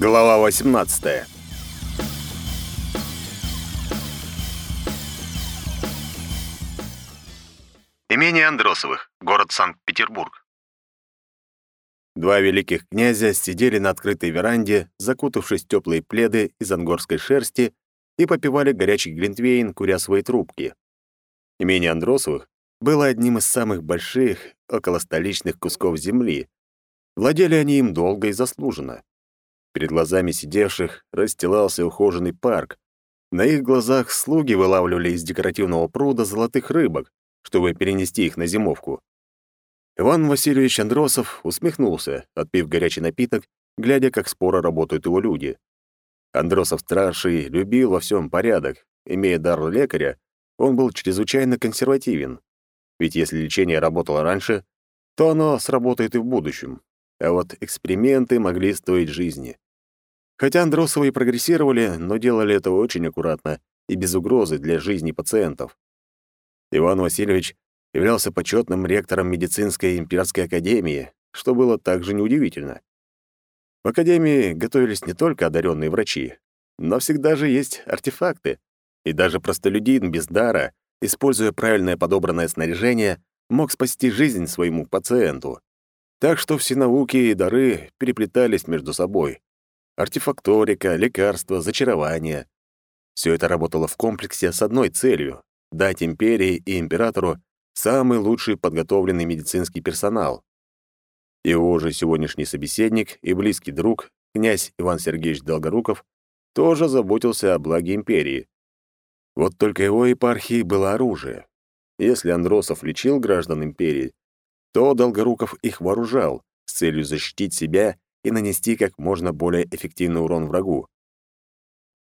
Глава 18. Имение Андросовых, город Санкт-Петербург. Два великих князя сидели на открытой веранде, закутавшись в теплые пледы из ангорской шерсти и попивали горячий глинтвейн, куря свои трубки. Имение Андросовых было одним из самых больших околостоличных кусков земли. Владели они им долго и заслуженно. Перед глазами сидевших расстилался ухоженный парк. На их глазах слуги вылавливали из декоративного пруда золотых рыбок, чтобы перенести их на зимовку. Иван Васильевич Андросов усмехнулся, отпив горячий напиток, глядя, как споро работают его люди. Андросов-старший любил во всем порядок. Имея дар лекаря, он был чрезвычайно консервативен. Ведь если лечение работало раньше, то оно сработает и в будущем. А вот эксперименты могли стоить жизни. Хотя Андросовы и прогрессировали, но делали это очень аккуратно и без угрозы для жизни пациентов. Иван Васильевич являлся почетным ректором медицинской имперской академии, что было также неудивительно. В академии готовились не только одаренные врачи, но всегда же есть артефакты, и даже простолюдин без дара, используя правильное подобранное снаряжение, мог спасти жизнь своему пациенту. Так что все науки и дары переплетались между собой. Артефакторика, лекарства, зачарование. Все это работало в комплексе с одной целью — дать империи и императору самый лучший подготовленный медицинский персонал. Его же сегодняшний собеседник и близкий друг, князь Иван Сергеевич Долгоруков, тоже заботился о благе империи. Вот только его епархии было оружие. Если Андросов лечил граждан империи, то Долгоруков их вооружал с целью защитить себя и нанести как можно более эффективный урон врагу.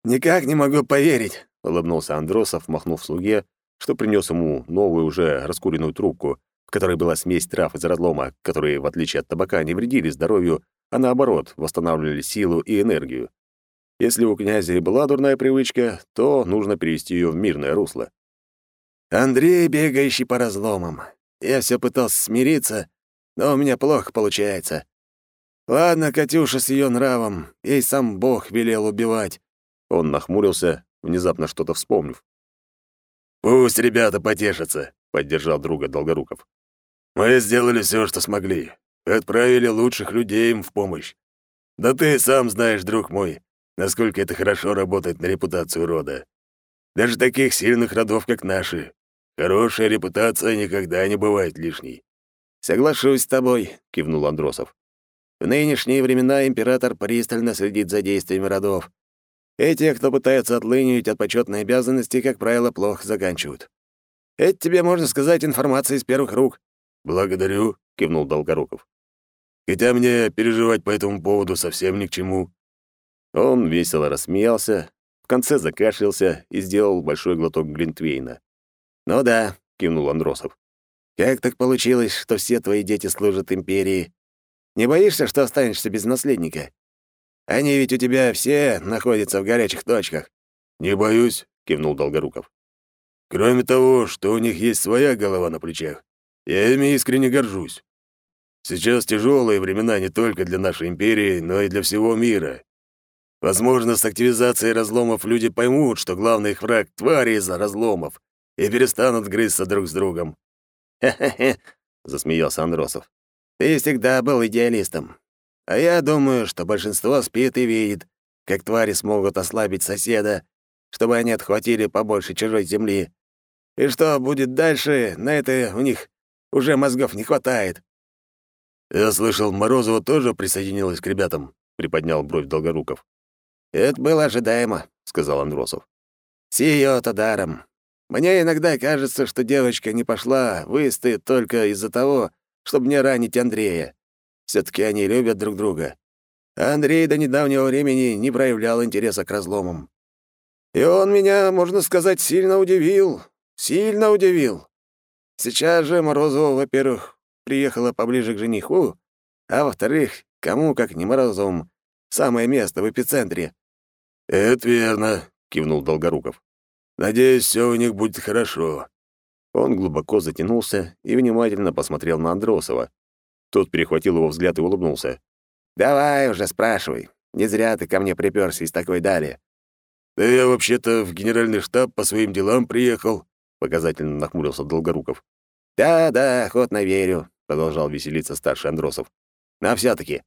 «Никак не могу поверить», — улыбнулся Андросов, махнув слуге, что принес ему новую уже раскуренную трубку, в которой была смесь трав из разлома, которые, в отличие от табака, не вредили здоровью, а наоборот, восстанавливали силу и энергию. Если у князя и была дурная привычка, то нужно перевести ее в мирное русло. «Андрей, бегающий по разломам. Я все пытался смириться, но у меня плохо получается. Ладно, Катюша с ее нравом, ей сам Бог велел убивать». Он нахмурился, внезапно что-то вспомнив. «Пусть ребята потешатся», — поддержал друга Долгоруков. «Мы сделали все, что смогли. Отправили лучших людей им в помощь. Да ты сам знаешь, друг мой, насколько это хорошо работает на репутацию рода. Даже таких сильных родов, как наши. Хорошая репутация никогда не бывает лишней». «Соглашусь с тобой», — кивнул Андросов. «В нынешние времена император пристально следит за действиями родов, и те, кто пытается отлынивать от почетной обязанности, как правило, плохо заканчивают. Это тебе, можно сказать, информация из первых рук». «Благодарю», — кивнул Долгоруков. «Хотя мне переживать по этому поводу совсем ни к чему». Он весело рассмеялся, в конце закашлялся и сделал большой глоток Глинтвейна. «Ну да», — кивнул Андросов. «Как так получилось, что все твои дети служат империи? Не боишься, что останешься без наследника? Они ведь у тебя все находятся в горячих точках». «Не боюсь», — кивнул Долгоруков. «Кроме того, что у них есть своя голова на плечах, я ими искренне горжусь. Сейчас тяжелые времена не только для нашей империи, но и для всего мира. Возможно, с активизацией разломов люди поймут, что главный их враг — твари из-за разломов, и перестанут грызться друг с другом». «Хе-хе-хе», — засмеялся Андросов. «Ты всегда был идеалистом. А я думаю, что большинство спит и видит, как твари смогут ослабить соседа, чтобы они отхватили побольше чужой земли. И что будет дальше, на это у них уже мозгов не хватает». «Я слышал, Морозова тоже присоединилась к ребятам», — приподнял бровь Долгоруков. «Это было ожидаемо», — сказал Андросов. «С её-то даром. Мне иногда кажется, что девочка не пошла выстоит только из-за того, чтобы не ранить Андрея все таки они любят друг друга. А Андрей до недавнего времени не проявлял интереса к разломам. И он меня, можно сказать, сильно удивил. Сильно удивил. Сейчас же Морозова, во-первых, приехала поближе к жениху, а во-вторых, кому, как не Морозовым, самое место в эпицентре. «Это верно», — кивнул Долгоруков. «Надеюсь, все у них будет хорошо». Он глубоко затянулся и внимательно посмотрел на Андросова. Тот перехватил его взгляд и улыбнулся. «Давай уже, спрашивай. Не зря ты ко мне припёрся из такой дали». «Да я вообще-то в генеральный штаб по своим делам приехал», — показательно нахмурился Долгоруков. «Да-да, охотно верю», — продолжал веселиться старший Андросов. «Но всё таки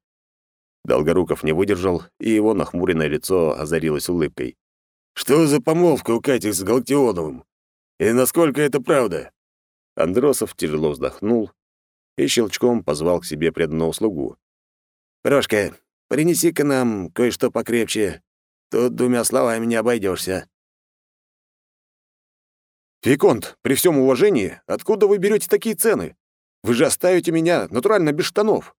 Долгоруков не выдержал, и его нахмуренное лицо озарилось улыбкой. «Что за помолвка у Кати с Галактионовым? И насколько это правда?» Андросов тяжело вздохнул и щелчком позвал к себе преданного слугу. «Прошка, принеси-ка нам кое-что покрепче. Тут двумя словами не обойдешься. «Виконт, при всем уважении, откуда вы берете такие цены? Вы же оставите меня натурально без штанов!»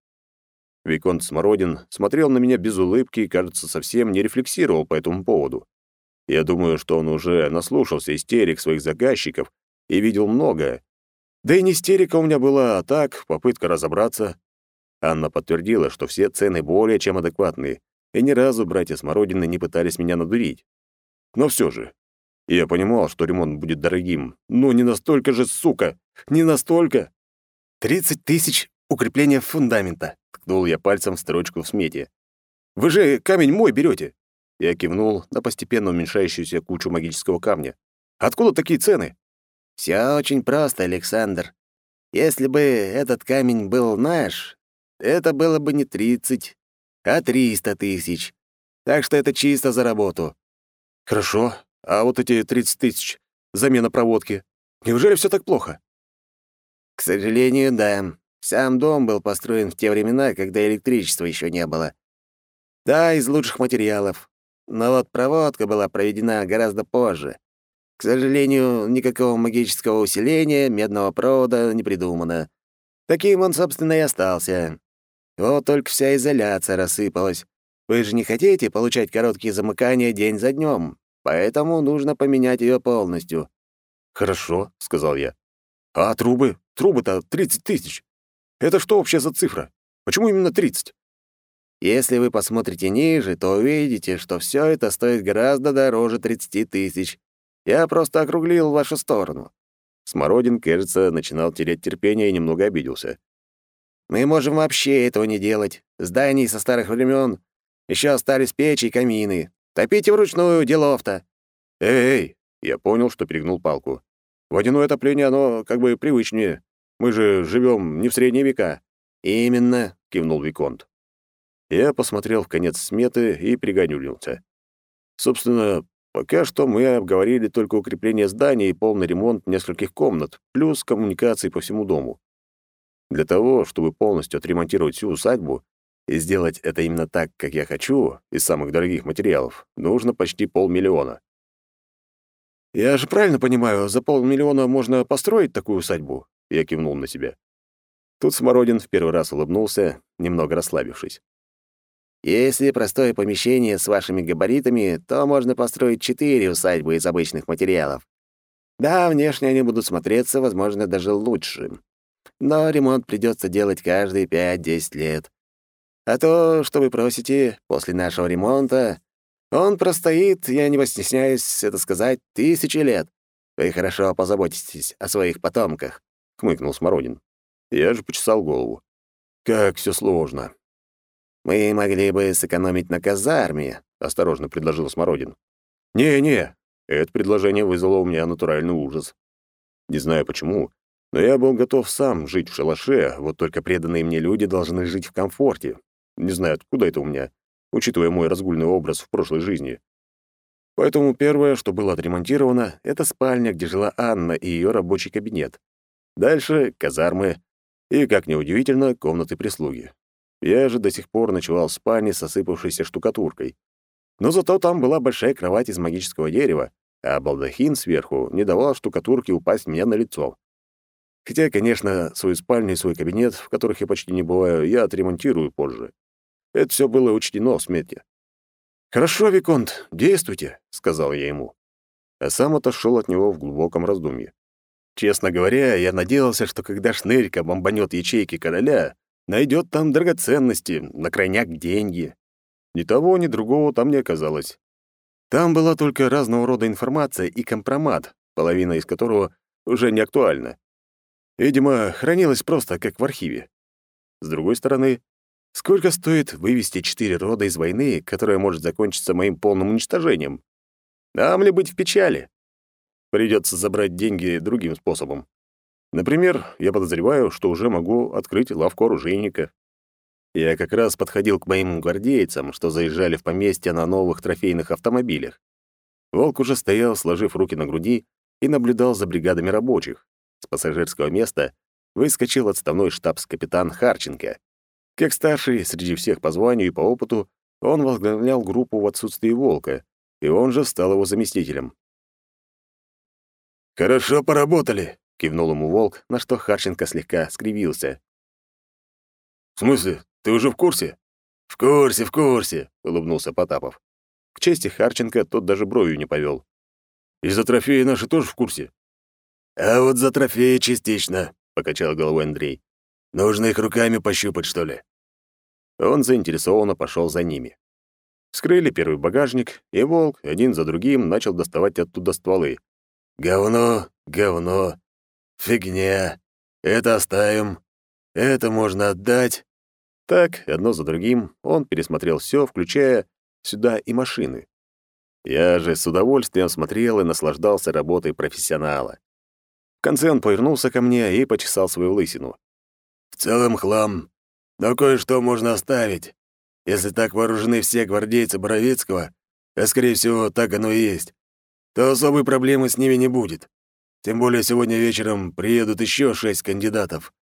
Виконт Смородин смотрел на меня без улыбки и, кажется, совсем не рефлексировал по этому поводу. Я думаю, что он уже наслушался истерик своих заказчиков и видел многое. Да и не истерика у меня была, а так, попытка разобраться. Анна подтвердила, что все цены более чем адекватные, и ни разу братья Смородины не пытались меня надурить. Но все же, я понимал, что ремонт будет дорогим, но не настолько же, сука, не настолько. «Тридцать тысяч укрепления фундамента», — ткнул я пальцем в строчку в смете. «Вы же камень мой берете. Я кивнул на постепенно уменьшающуюся кучу магического камня. «Откуда такие цены?» «Все очень просто, Александр. Если бы этот камень был наш, это было бы не тридцать, а триста тысяч. Так что это чисто за работу». «Хорошо. А вот эти 30 тысяч, замена проводки, неужели все так плохо? К сожалению, да. Сам дом был построен в те времена, когда электричества еще не было. Да, из лучших материалов. Но вот проводка была проведена гораздо позже. К сожалению, никакого магического усиления медного провода не придумано. Таким он, собственно, и остался. Вот только вся изоляция рассыпалась. Вы же не хотите получать короткие замыкания день за днем, Поэтому нужно поменять ее полностью». «Хорошо», — сказал я. «А трубы? Трубы-то 30 тысяч. Это что вообще за цифра? Почему именно 30?» «Если вы посмотрите ниже, то увидите, что все это стоит гораздо дороже 30 тысяч. Я просто округлил в вашу сторону». Смородин, кажется, начинал терять терпение и немного обиделся. «Мы можем вообще этого не делать. Зданий со старых времен еще остались печи и камины. Топите вручную, делов-то!» «Эй!» — я понял, что перегнул палку. «Водяное отопление, оно как бы привычнее. Мы же живем не в средние века». «Именно», — кивнул Виконт. Я посмотрел в конец сметы и пригонюлился. Собственно, пока что мы обговорили только укрепление здания и полный ремонт нескольких комнат, плюс коммуникации по всему дому. Для того, чтобы полностью отремонтировать всю усадьбу, и сделать это именно так, как я хочу, из самых дорогих материалов, нужно почти полмиллиона. «Я же правильно понимаю, за полмиллиона можно построить такую усадьбу?» Я кивнул на себя. Тут Смородин в первый раз улыбнулся, немного расслабившись. «Если простое помещение с вашими габаритами, то можно построить четыре усадьбы из обычных материалов. Да, внешне они будут смотреться, возможно, даже лучше. Но ремонт придется делать каждые 5-10 лет. А то, что вы просите, после нашего ремонта, он простоит, я не постесняюсь это сказать, тысячи лет. Вы хорошо позаботитесь о своих потомках», — хмыкнул Смородин. Я же почесал голову. «Как все сложно». «Мы могли бы сэкономить на казарме», — осторожно предложил Смородин. «Не-не», — это предложение вызвало у меня натуральный ужас. Не знаю почему, но я был готов сам жить в шалаше, вот только преданные мне люди должны жить в комфорте, не знаю, откуда это у меня, учитывая мой разгульный образ в прошлой жизни. Поэтому первое, что было отремонтировано, это спальня, где жила Анна и ее рабочий кабинет. Дальше — казармы и, как ни удивительно, комнаты прислуги. Я же до сих пор ночевал в спальне с осыпавшейся штукатуркой. Но зато там была большая кровать из магического дерева, а балдахин сверху не давал штукатурке упасть мне на лицо. Хотя, конечно, свою спальню и свой кабинет, в которых я почти не бываю, я отремонтирую позже. Это все было учтено в смете. «Хорошо, Виконт, действуйте», — сказал я ему. А сам отошел от него в глубоком раздумье. Честно говоря, я надеялся, что когда шнырька бомбанет ячейки короля, найдет там драгоценности, на крайняк деньги. Ни того, ни другого там не оказалось. Там была только разного рода информация и компромат, половина из которого уже не актуальна. Видимо, хранилась просто как в архиве. С другой стороны, Сколько стоит вывести четыре рода из войны, которая может закончиться моим полным уничтожением? Нам ли быть в печали? Придется забрать деньги другим способом. Например, я подозреваю, что уже могу открыть лавку оружейника. Я как раз подходил к моим гвардейцам, что заезжали в поместье на новых трофейных автомобилях. Волк уже стоял, сложив руки на груди, и наблюдал за бригадами рабочих. С пассажирского места выскочил отставной штабс-капитан Харченко. Как старший среди всех по званию и по опыту, он возглавлял группу в отсутствии Волка, и он же стал его заместителем. «Хорошо поработали», — кивнул ему Волк, на что Харченко слегка скривился. «В смысле, ты уже в курсе?» «В курсе, в курсе», — улыбнулся Потапов. К чести Харченко тот даже бровью не повел. «И за трофеи наши тоже в курсе?» «А вот за трофеи частично», — покачал головой Андрей. «Нужно их руками пощупать, что ли?» Он заинтересованно пошел за ними. Вскрыли первый багажник, и волк один за другим начал доставать оттуда стволы. Говно, говно, фигня. Это оставим. Это можно отдать. Так, одно за другим, он пересмотрел все, включая сюда и машины. Я же с удовольствием смотрел и наслаждался работой профессионала. В конце он повернулся ко мне и почесал свою лысину. «В целом хлам, но кое-что можно оставить. Если так вооружены все гвардейцы Боровицкого, а, скорее всего, так оно и есть, то особой проблемы с ними не будет. Тем более сегодня вечером приедут еще шесть кандидатов.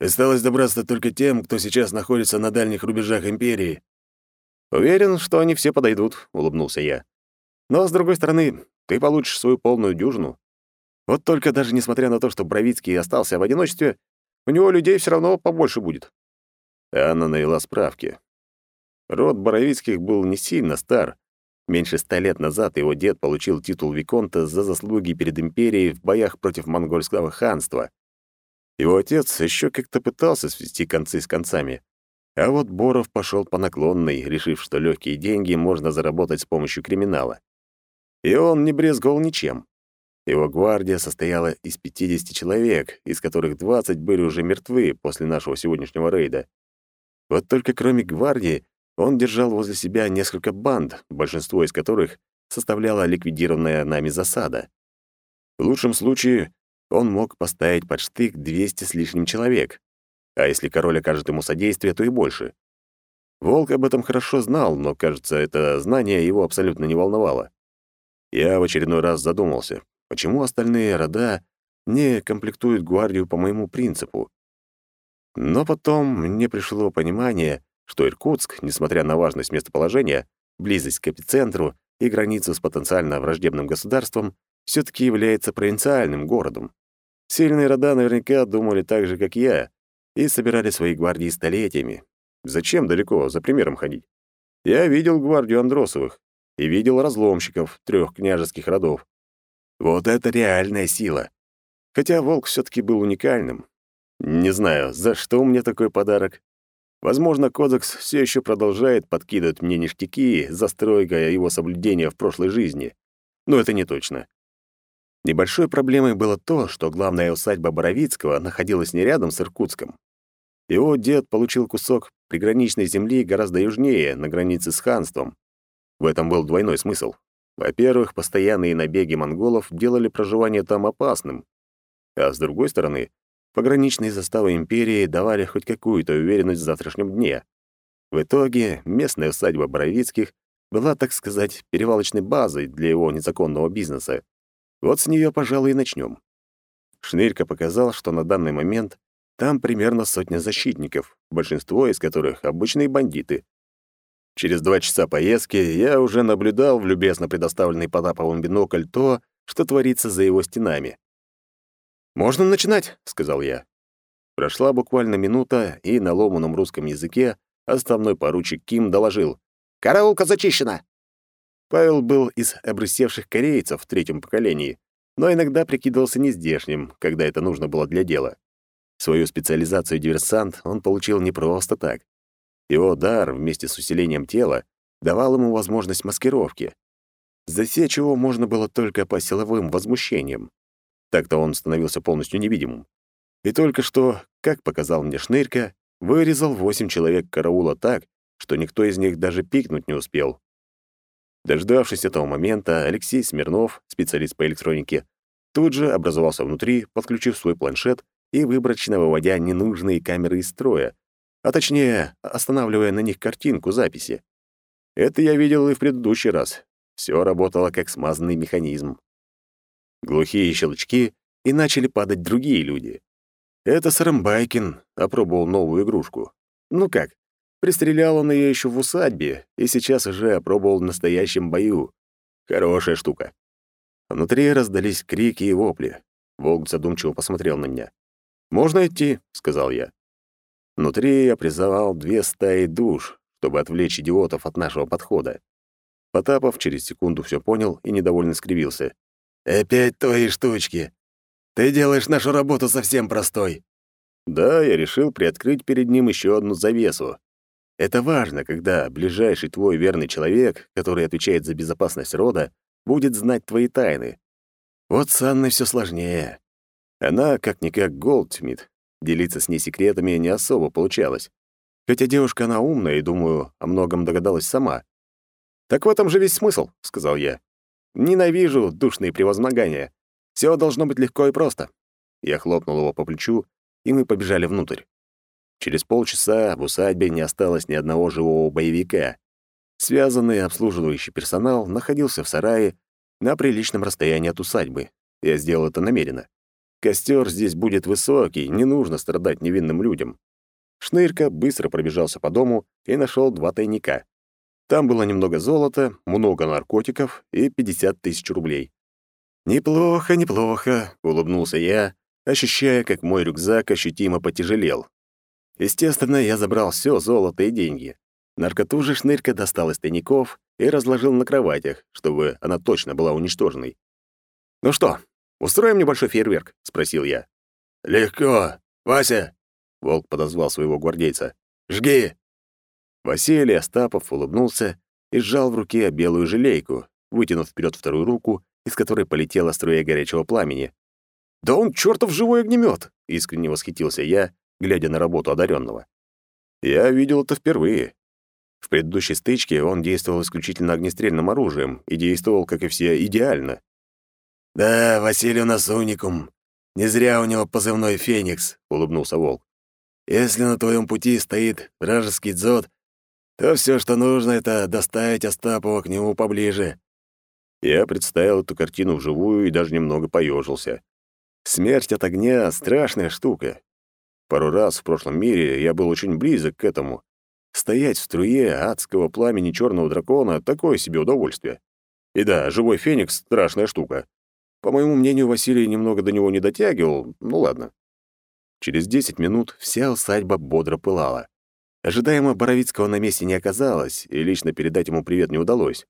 Осталось добраться только тем, кто сейчас находится на дальних рубежах Империи. «Уверен, что они все подойдут», — улыбнулся я. «Но, с другой стороны, ты получишь свою полную дюжину. Вот только даже несмотря на то, что Бровицкий остался в одиночестве, у него людей все равно побольше будет». Анна навела справки. Род Боровицких был не сильно стар, Меньше ста лет назад его дед получил титул Виконта за заслуги перед империей в боях против монгольского ханства. Его отец еще как-то пытался свести концы с концами. А вот Боров пошел по наклонной, решив, что легкие деньги можно заработать с помощью криминала. И он не брезговал ничем. Его гвардия состояла из 50 человек, из которых 20 были уже мертвы после нашего сегодняшнего рейда. Вот только кроме гвардии он держал возле себя несколько банд, большинство из которых составляла ликвидированная нами засада. В лучшем случае он мог поставить под штык 200 с лишним человек, а если король окажет ему содействие, то и больше. Волк об этом хорошо знал, но, кажется, это знание его абсолютно не волновало. Я в очередной раз задумался, почему остальные рода не комплектуют гвардию по моему принципу. Но потом мне пришло понимание, что Иркутск, несмотря на важность местоположения, близость к эпицентру и границу с потенциально враждебным государством, все таки является провинциальным городом. Сильные рода наверняка думали так же, как я, и собирали свои гвардии столетиями. Зачем далеко за примером ходить? Я видел гвардию Андросовых и видел разломщиков трех княжеских родов. Вот это реальная сила. Хотя волк все таки был уникальным. Не знаю, за что мне такой подарок, Возможно, кодекс все еще продолжает подкидывать мне ништяки за стройкой его соблюдения в прошлой жизни. Но это не точно. Небольшой проблемой было то, что главная усадьба Боровицкого находилась не рядом с Иркутском. Его дед получил кусок приграничной земли гораздо южнее, на границе с ханством. В этом был двойной смысл. Во-первых, постоянные набеги монголов делали проживание там опасным. А с другой стороны, Пограничные заставы империи давали хоть какую-то уверенность в завтрашнем дне. В итоге местная усадьба Боровицких была, так сказать, перевалочной базой для его незаконного бизнеса. Вот с нее, пожалуй, и начнем. Шнырька показал, что на данный момент там примерно сотня защитников, большинство из которых — обычные бандиты. Через два часа поездки я уже наблюдал в любезно предоставленный Потаповым бинокль то, что творится за его стенами. «Можно начинать», — сказал я. Прошла буквально минута, и на ломаном русском языке основной поручик Ким доложил. «Караулка зачищена!» Павел был из обрысевших корейцев в третьем поколении, но иногда прикидывался нездешним, когда это нужно было для дела. Свою специализацию диверсант он получил не просто так. Его дар вместе с усилением тела давал ему возможность маскировки. Засечь его можно было только по силовым возмущениям. Так-то он становился полностью невидимым. И только что, как показал мне Шнырька, вырезал восемь человек караула так, что никто из них даже пикнуть не успел. Дождавшись этого момента, Алексей Смирнов, специалист по электронике, тут же образовался внутри, подключив свой планшет и выборочно выводя ненужные камеры из строя, а точнее, останавливая на них картинку записи. Это я видел и в предыдущий раз. Все работало как смазанный механизм. Глухие щелчки, и начали падать другие люди. Это Сарамбайкин опробовал новую игрушку. Ну как, пристрелял он ее еще в усадьбе, и сейчас уже опробовал в настоящем бою. Хорошая штука. Внутри раздались крики и вопли. Волк задумчиво посмотрел на меня. «Можно идти», — сказал я. Внутри я призывал две стаи душ, чтобы отвлечь идиотов от нашего подхода. Потапов через секунду все понял и недовольно скривился. «Опять твои штучки. Ты делаешь нашу работу совсем простой». Да, я решил приоткрыть перед ним еще одну завесу. Это важно, когда ближайший твой верный человек, который отвечает за безопасность рода, будет знать твои тайны. Вот с Анной все сложнее. Она, как-никак, Голдсмит. Делиться с ней секретами не особо получалось. Хотя девушка она умная и, думаю, о многом догадалась сама. «Так в этом же весь смысл», — сказал я. «Ненавижу душные превозмогания. Все должно быть легко и просто». Я хлопнул его по плечу, и мы побежали внутрь. Через полчаса в усадьбе не осталось ни одного живого боевика. Связанный обслуживающий персонал находился в сарае на приличном расстоянии от усадьбы. Я сделал это намеренно. Костер здесь будет высокий, не нужно страдать невинным людям. Шнырька быстро пробежался по дому и нашел два тайника. Там было немного золота, много наркотиков и 50 тысяч рублей. «Неплохо, неплохо», — улыбнулся я, ощущая, как мой рюкзак ощутимо потяжелел. Естественно, я забрал все золото и деньги. Наркоту же шнырька достал из тайников и разложил на кроватях, чтобы она точно была уничтоженной. «Ну что, устроим небольшой фейерверк?» — спросил я. «Легко. Вася!» — волк подозвал своего гвардейца. «Жги!» Василий Остапов улыбнулся и сжал в руке белую желейку, вытянув вперед вторую руку, из которой полетела струя горячего пламени. «Да он чертов живой огнемет! искренне восхитился я, глядя на работу одаренного. Я видел это впервые. В предыдущей стычке он действовал исключительно огнестрельным оружием и действовал, как и все, идеально. «Да, Василий у нас уникум. Не зря у него позывной «Феникс», — улыбнулся Волк. «Если на твоем пути стоит вражеский дзот, то все, что нужно, это доставить Остапова к нему поближе». Я представил эту картину вживую и даже немного поежился. Смерть от огня — страшная штука. Пару раз в прошлом мире я был очень близок к этому. Стоять в струе адского пламени черного дракона — такое себе удовольствие. И да, живой феникс — страшная штука. По моему мнению, Василий немного до него не дотягивал, ну ладно. Через десять минут вся усадьба бодро пылала. Ожидаемо Боровицкого на месте не оказалось, и лично передать ему привет не удалось.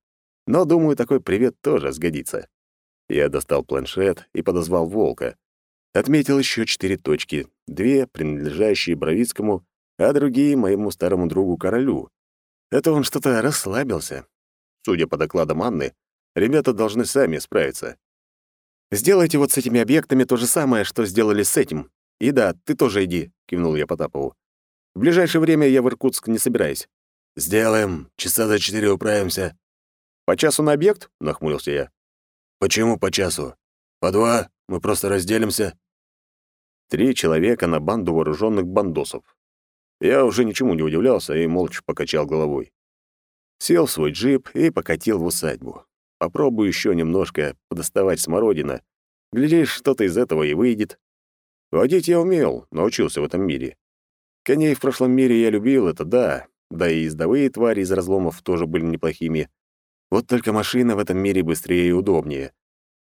Но, думаю, такой привет тоже сгодится. Я достал планшет и подозвал Волка. Отметил еще четыре точки, две, принадлежащие Бровицкому, а другие — моему старому другу Королю. Это он что-то расслабился. Судя по докладам Анны, ребята должны сами справиться. «Сделайте вот с этими объектами то же самое, что сделали с этим. И да, ты тоже иди», — кивнул я Потапову. «В ближайшее время я в Иркутск не собираюсь». «Сделаем. Часа за четыре управимся». «По часу на объект?» — нахмурился я. «Почему по часу? По два? Мы просто разделимся». Три человека на банду вооруженных бандосов. Я уже ничему не удивлялся и молча покачал головой. Сел в свой джип и покатил в усадьбу. Попробую еще немножко подоставать смородина. Глядишь, что-то из этого и выйдет. Водить я умел, научился в этом мире. Коней в прошлом мире я любил, это да. Да и ездовые твари из разломов тоже были неплохими. Вот только машина в этом мире быстрее и удобнее.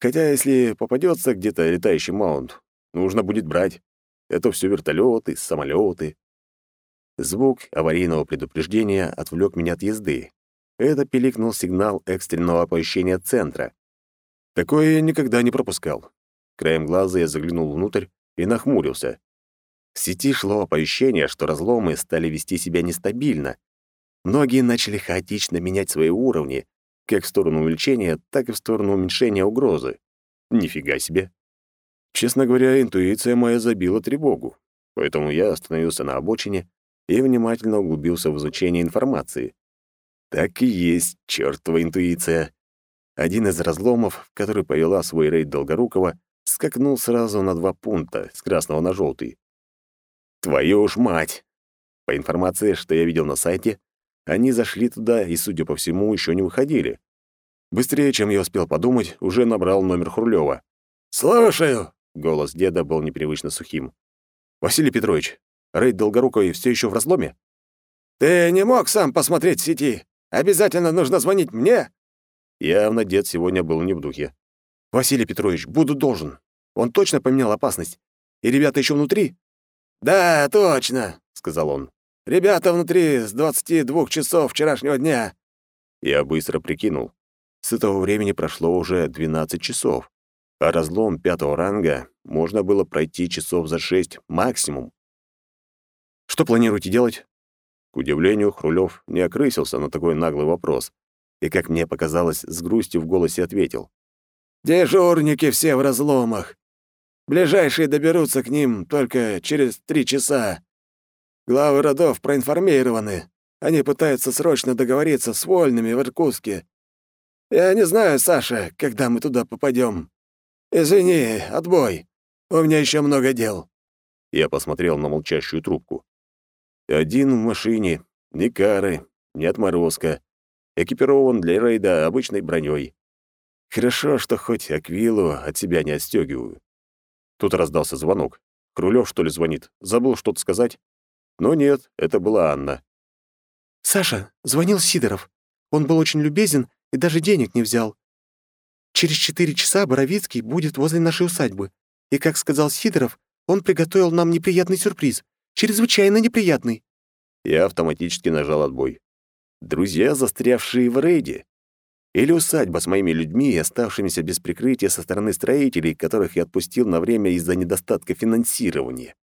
Хотя если попадется где-то летающий маунт, Нужно будет брать. Это все вертолеты, самолеты. Звук аварийного предупреждения отвлек меня от езды. Это пиликнул сигнал экстренного оповещения центра. Такое я никогда не пропускал. Краем глаза я заглянул внутрь и нахмурился. В сети шло оповещение, что разломы стали вести себя нестабильно. Многие начали хаотично менять свои уровни, как в сторону увеличения, так и в сторону уменьшения угрозы. Нифига себе. Честно говоря, интуиция моя забила тревогу, поэтому я остановился на обочине и внимательно углубился в изучение информации. Так и есть чёртова интуиция. Один из разломов, который повела свой рейд Долгорукова, скакнул сразу на два пункта, с красного на желтый. Твою ж мать! По информации, что я видел на сайте, они зашли туда и, судя по всему, еще не выходили. Быстрее, чем я успел подумать, уже набрал номер Хрулева. «Слушаю!» — голос деда был непривычно сухим. «Василий Петрович, рейд Долгоруковой все еще в разломе?» «Ты не мог сам посмотреть в сети? Обязательно нужно звонить мне?» Явно дед сегодня был не в духе. «Василий Петрович, буду должен. Он точно поменял опасность. И ребята еще внутри?» «Да, точно», — сказал он. «Ребята внутри с 22 часов вчерашнего дня». Я быстро прикинул. С этого времени прошло уже 12 часов, а разлом пятого ранга можно было пройти часов за шесть максимум. «Что планируете делать?» К удивлению, Хрулев не окрысился на такой наглый вопрос и, как мне показалось, с грустью в голосе ответил. «Дежурники все в разломах. Ближайшие доберутся к ним только через три часа. Главы родов проинформированы. Они пытаются срочно договориться с вольными в Иркутске. Я не знаю, Саша, когда мы туда попадем. Извини, отбой. У меня еще много дел». Я посмотрел на молчащую трубку. Один в машине, ни кары, ни отморозка. Экипирован для рейда обычной броней. Хорошо, что хоть Аквилу от себя не отстегиваю. Тут раздался звонок. Крулёв, что ли, звонит? Забыл что-то сказать? Но нет, это была Анна. «Саша, звонил Сидоров. Он был очень любезен и даже денег не взял. Через четыре часа Боровицкий будет возле нашей усадьбы. И, как сказал Сидоров, он приготовил нам неприятный сюрприз. Чрезвычайно неприятный». Я автоматически нажал отбой. Друзья, застрявшие в рейде. Или усадьба с моими людьми и оставшимися без прикрытия со стороны строителей, которых я отпустил на время из-за недостатка финансирования.